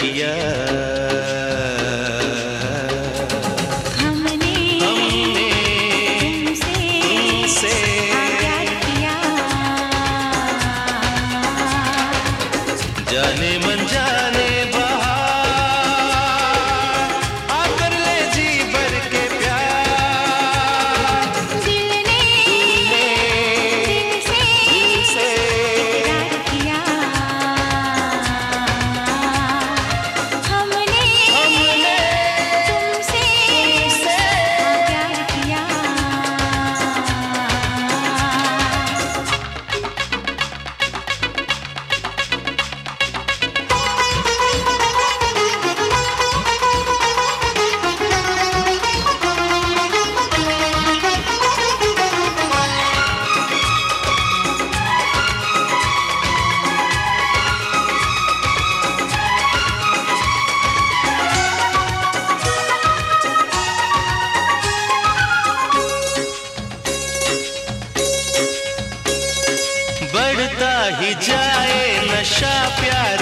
दिया ही जाए नशा प्यार